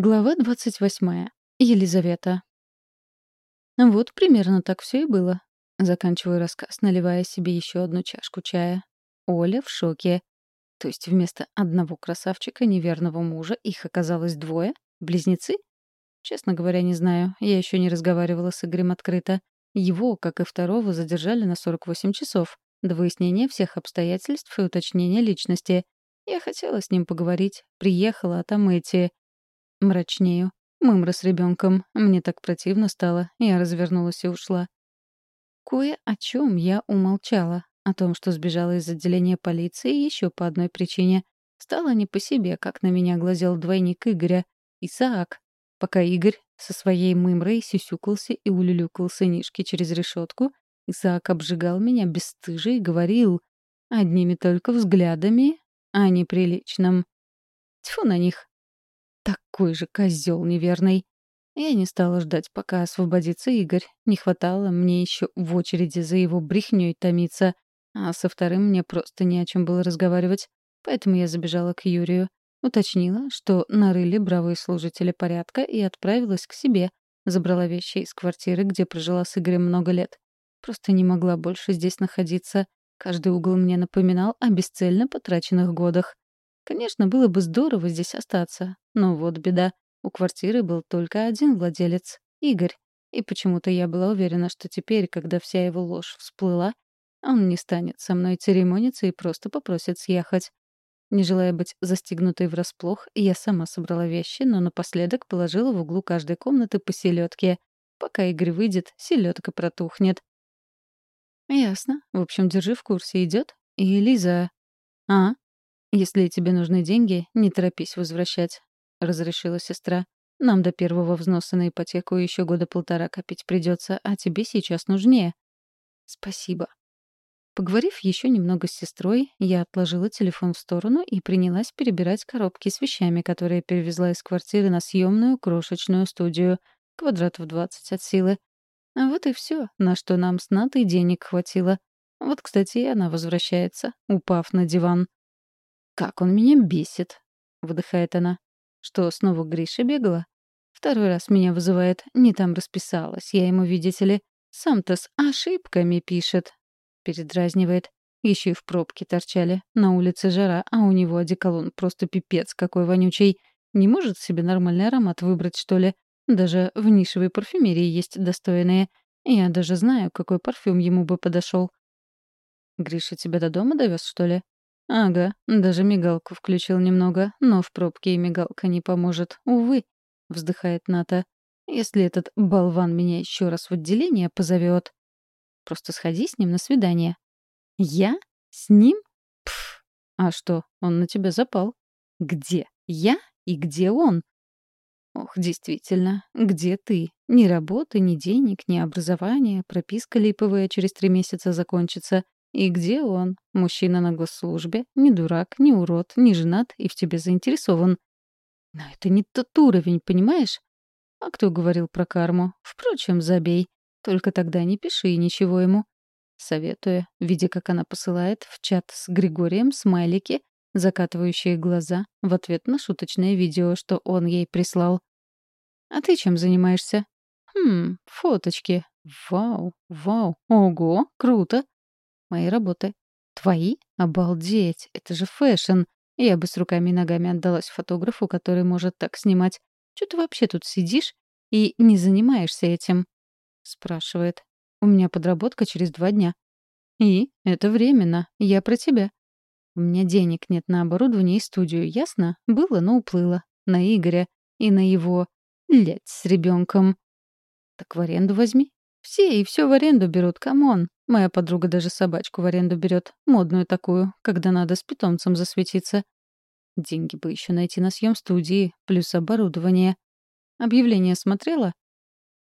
Глава 28. Елизавета. Вот примерно так все и было. Заканчиваю рассказ, наливая себе еще одну чашку чая. Оля в шоке. То есть вместо одного красавчика неверного мужа их оказалось двое? Близнецы? Честно говоря, не знаю. Я еще не разговаривала с Игорем открыто. Его, как и второго, задержали на 48 часов. До выяснения всех обстоятельств и уточнения личности. Я хотела с ним поговорить. Приехала, а там эти Мрачнею. Мымра с ребенком. Мне так противно стало. Я развернулась и ушла. Кое о чем я умолчала. О том, что сбежала из отделения полиции еще по одной причине. Стало не по себе, как на меня глазел двойник Игоря. Исаак. Пока Игорь со своей мымрой сюсюкался и улюлюкал сынишки через решетку, Исаак обжигал меня бесстыже и говорил одними только взглядами о неприличном. Тьфу на них. Такой же козел неверный. Я не стала ждать, пока освободится Игорь. Не хватало мне еще в очереди за его брехней томиться. А со вторым мне просто не о чем было разговаривать. Поэтому я забежала к Юрию. Уточнила, что нарыли бравые служители порядка и отправилась к себе. Забрала вещи из квартиры, где прожила с Игорем много лет. Просто не могла больше здесь находиться. Каждый угол мне напоминал о бесцельно потраченных годах. Конечно, было бы здорово здесь остаться, но вот беда. У квартиры был только один владелец — Игорь. И почему-то я была уверена, что теперь, когда вся его ложь всплыла, он не станет со мной церемониться и просто попросит съехать. Не желая быть застигнутой врасплох, я сама собрала вещи, но напоследок положила в углу каждой комнаты по селедке. Пока Игорь выйдет, селедка протухнет. «Ясно. В общем, держи в курсе, идет. И Лиза...» «А?» «Если тебе нужны деньги, не торопись возвращать», — разрешила сестра. «Нам до первого взноса на ипотеку еще года полтора копить придется, а тебе сейчас нужнее». «Спасибо». Поговорив еще немного с сестрой, я отложила телефон в сторону и принялась перебирать коробки с вещами, которые перевезла из квартиры на съемную крошечную студию, квадратов 20 от силы. А вот и все, на что нам с Натой денег хватило. Вот, кстати, и она возвращается, упав на диван. «Как он меня бесит!» — выдыхает она. «Что, снова Гриша бегала?» «Второй раз меня вызывает. Не там расписалась. Я ему, видите ли, сам-то с ошибками пишет». Передразнивает. Еще и в пробке торчали. На улице жара, а у него одеколон просто пипец какой вонючий. Не может себе нормальный аромат выбрать, что ли? Даже в нишевой парфюмерии есть достойные. Я даже знаю, какой парфюм ему бы подошел. «Гриша тебя до дома довез, что ли?» «Ага, даже мигалку включил немного, но в пробке и мигалка не поможет, увы», — вздыхает Ната. «Если этот болван меня еще раз в отделение позовет, просто сходи с ним на свидание». «Я? С ним? Пф, а что, он на тебя запал?» «Где? Я? И где он?» «Ох, действительно, где ты? Ни работы, ни денег, ни образования, прописка липовая через три месяца закончится». И где он? Мужчина на госслужбе, не дурак, не урод, не женат и в тебе заинтересован. Но это не тот уровень, понимаешь? А кто говорил про карму? Впрочем, забей. Только тогда не пиши ничего ему. Советую, видя, как она посылает в чат с Григорием смайлики, закатывающие глаза, в ответ на шуточное видео, что он ей прислал. «А ты чем занимаешься?» «Хм, фоточки. Вау, вау, ого, круто. Мои работы. Твои? Обалдеть, это же fashion. Я бы с руками и ногами отдалась фотографу, который может так снимать. Что ты вообще тут сидишь и не занимаешься этим? Спрашивает. У меня подработка через два дня. И это временно. Я про тебя. У меня денег нет на оборудование и студию, ясно? Было, но уплыло. На Игоря и на его... Блядь с ребенком. Так в аренду возьми. Все и все в аренду берут, come on. Моя подруга даже собачку в аренду берет, модную такую, когда надо с питомцем засветиться. Деньги бы еще найти на съем студии, плюс оборудование. Объявление смотрела?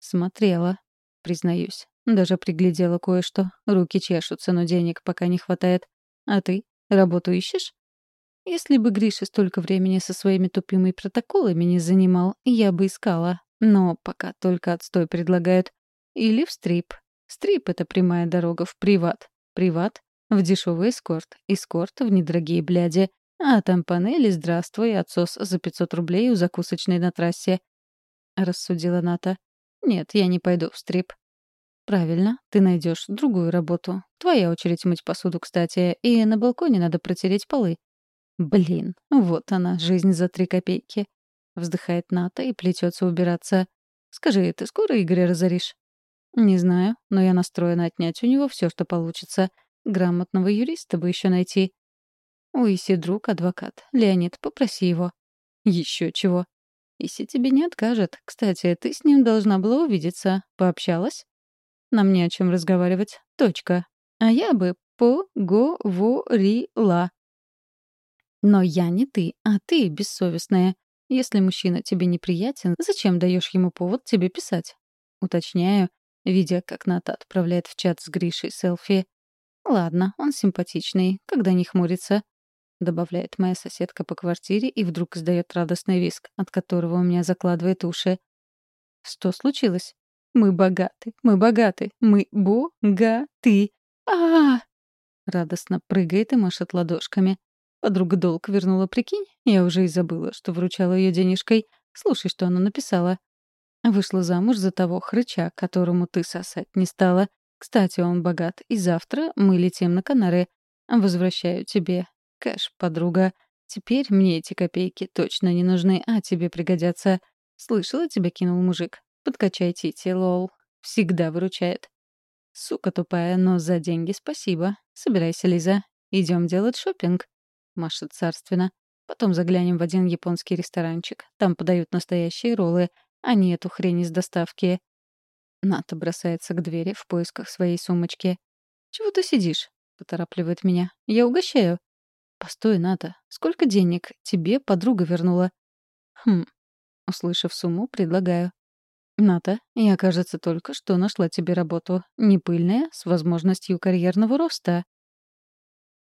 Смотрела, признаюсь. Даже приглядела кое-что. Руки чешутся, но денег пока не хватает. А ты? Работу ищешь? Если бы Гриша столько времени со своими тупыми протоколами не занимал, я бы искала. Но пока только отстой предлагают. Или в стрип. Стрип — это прямая дорога в приват. Приват — в дешевый эскорт. Эскорт — в недорогие бляди. А там панели «Здравствуй, отсос за 500 рублей у закусочной на трассе», — рассудила Ната. «Нет, я не пойду в стрип». «Правильно, ты найдешь другую работу. Твоя очередь мыть посуду, кстати, и на балконе надо протереть полы». «Блин, вот она, жизнь за три копейки», — вздыхает Ната и плетется убираться. «Скажи, ты скоро Игоря разоришь?» «Не знаю, но я настроена отнять у него все, что получится. Грамотного юриста бы еще найти». «У Иси друг адвокат. Леонид, попроси его». Еще чего?» «Иси тебе не откажет. Кстати, ты с ним должна была увидеться. Пообщалась?» Нам не о чем разговаривать. Точка. А я бы поговорила. Но я не ты, а ты бессовестная. Если мужчина тебе неприятен, зачем даешь ему повод тебе писать? Уточняю, видя, как Ната отправляет в чат с Гришей селфи. «Ладно, он симпатичный, когда не хмурится», — добавляет моя соседка по квартире и вдруг издает радостный виск, от которого у меня закладывает уши. «Что случилось?» Мы богаты, мы богаты, мы богаты. А, -а, -а Радостно прыгает и машет ладошками. Подруга долг вернула, прикинь? Я уже и забыла, что вручала ее денежкой. Слушай, что она написала. Вышла замуж за того хрыча, которому ты сосать не стала. Кстати, он богат, и завтра мы летим на Канары. Возвращаю тебе кэш, подруга. Теперь мне эти копейки точно не нужны, а тебе пригодятся. Слышала, тебя кинул мужик. Подкачай Тити, лол. Всегда выручает. Сука тупая, но за деньги спасибо. Собирайся, Лиза. Идем делать шопинг. Машет царственно. Потом заглянем в один японский ресторанчик. Там подают настоящие роллы, а не эту хрень из доставки. Ната бросается к двери в поисках своей сумочки. «Чего ты сидишь?» — поторапливает меня. «Я угощаю». «Постой, Ната. Сколько денег тебе подруга вернула?» «Хм». Услышав сумму, предлагаю. «Ната, я, кажется, только что нашла тебе работу. Не пыльная, с возможностью карьерного роста».